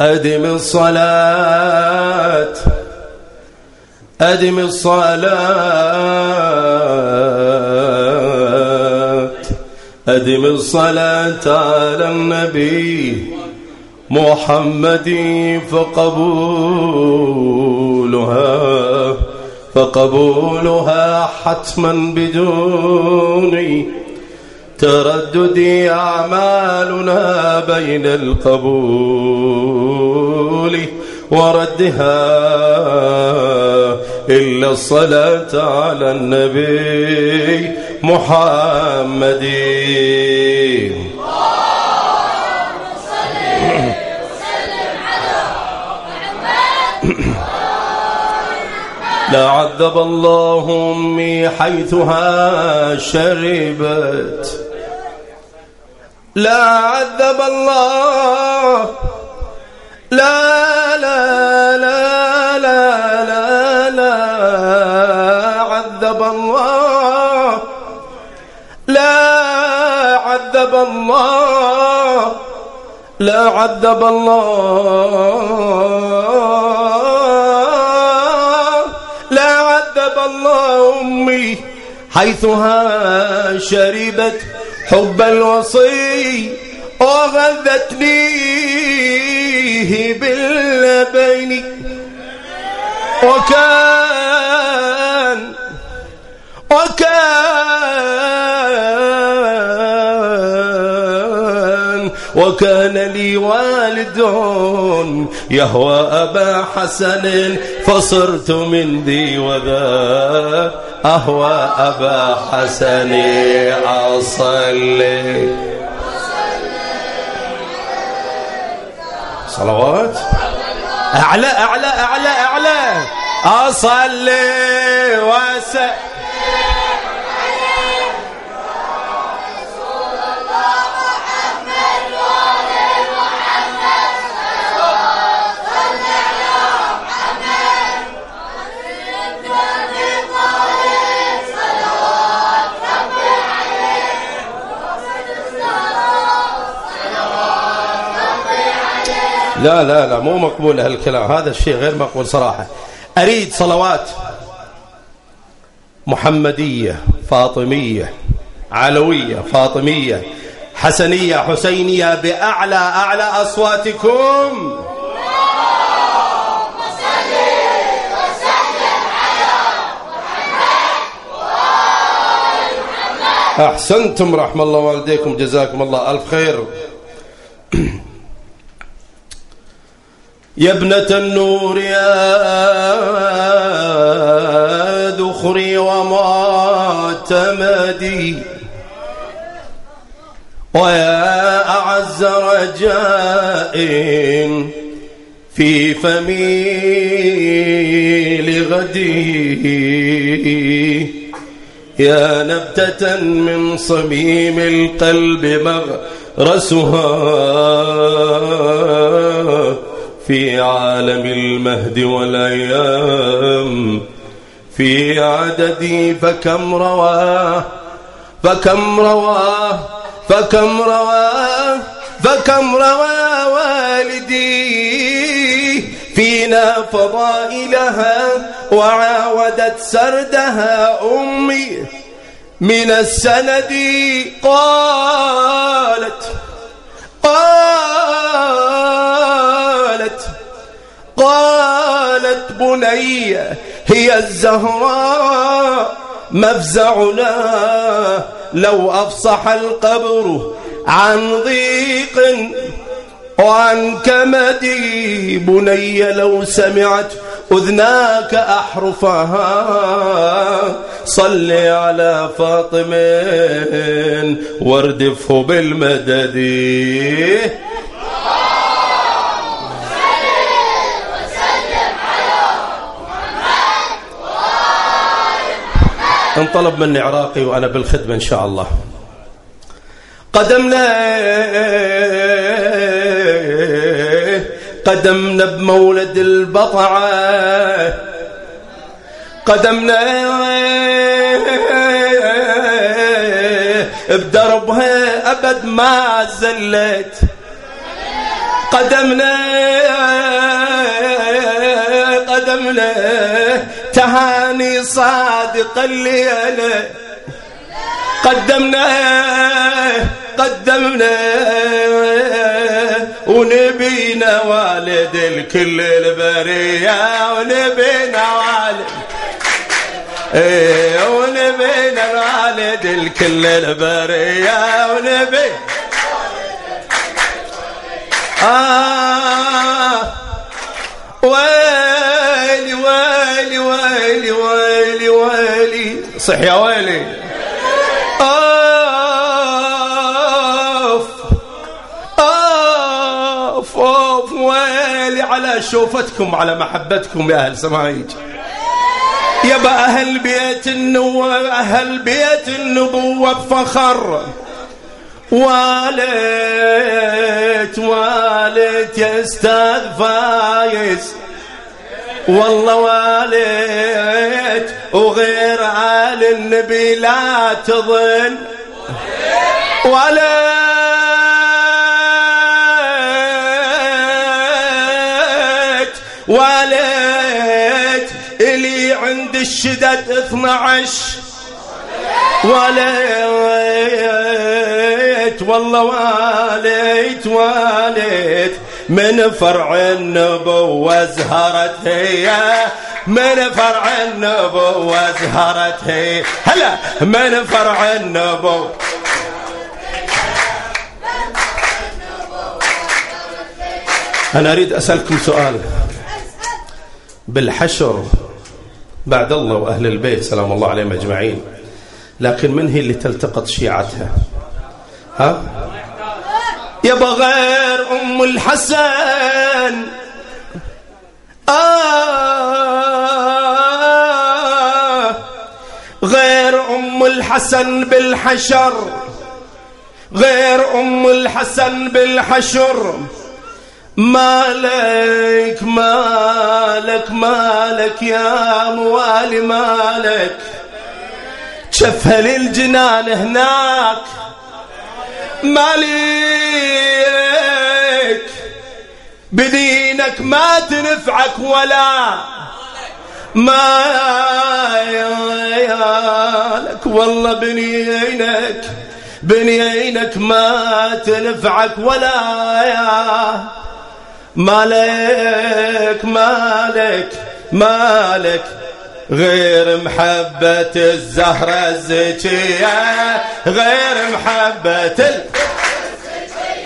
أدم الصلاة. أدم الصلاة. أدم الصلاة على النبي محمد فقبولها فقبولها حتما بدوني. تردد أعمالنا بين القبول وردها إلا الصلاة على النبي محمد. لا عذب الله أمي حيثها شربت. لا عذب الله. لا لا لا لا لا لا عذب الله. لا عذب الله. لا عذب الله. لا عذب الله أمي حيثها شربت. حب الوصي وغذتنيه باللبين وكان وكان لي والد يهوى أبا حسن فصرت من ذي وذا. أهوى أبا حسن أصلي. صلوات. أعلى أعلى أعلى أعلى. أصلي وسلم لا لا لا مو مقبول هالكلام. هذا الشيء غير مقبول صراحة. أريد صلوات محمدية فاطمية علوية فاطمية حسنية حسينية بأعلى أعلى أصواتكم. أحسنتم رحم الله والديكم جزاكم الله. ألف خير. يا ابنة النور يا ذخري ومعتمدي ويا أعز رجاء في فمي لغدي يا نبتة من صميم القلب مغرسها في عالم المهد والأيام في عددي فكم رواه فكم رواه فكم رواه فكم روى والدي. فينا فضائلها وعاودت سردها أمي. من السند قالت قالت قالت بني هي الزهراء مفزعنا. لو أفصح القبر عن ضيق وعن كمدي بني لو سمعت أذناك أحرفها. صل على فاطم واردفه بالمدد. انطلب مني عراقي وأنا بالخدمة إن شاء الله. قدمنا قدمنا بمولد البطعة. قدمنا بدربها أبد ما زلت. قدمنا قدمنا تهاني صادق الليلة قدمنا قدمنا. ونبينا والد الكل البرية ونبينا والد إيه ونبينا والد الكل البرية ونبينا آه ويلي ويلي ويلي ويلي ويلي. صح يا ويلي. أوف. أوف أوف ويلي على شوفتكم على محبتكم يا أهل سمايج. يا أهل بيت النبوة أهل بيت النبوة بفخر. والت والت يا أستاذ فايز. والله والت وغير آل النبي لا تظن. والت والت اللي عند الشدد 12 واليت والله واليت واليت. من فرع النبوة زهرت هي. من فرع النبوة زهرت هي. هلا من فرع النبوة. أنا أريد أسألكم سؤال. بالحشر بعد الله وأهل البيت سلام الله عليهم أجمعين. لكن من هي اللي تلتقط شيعتها؟ ها؟ يبا غير أم الحسن. آه. غير أم الحسن بالحشر. غير أم الحسن بالحشر. مالك مالك مالك يا موالي مالك. شفها للجنان هناك. مالك بدينك ما تنفعك ولا ما لك والله بنينك بنينك ما تنفعك ولا يا مالك مالك مالك غير محبة الزهرة الزكية غير محبة ال...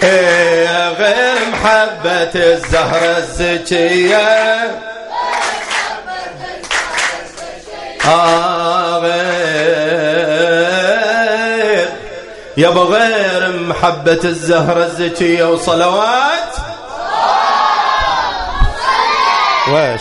إيه غير محبة الزهرة الزكية. آه غير. يبا غير محبة الزهرة الزكية وصلوات. وش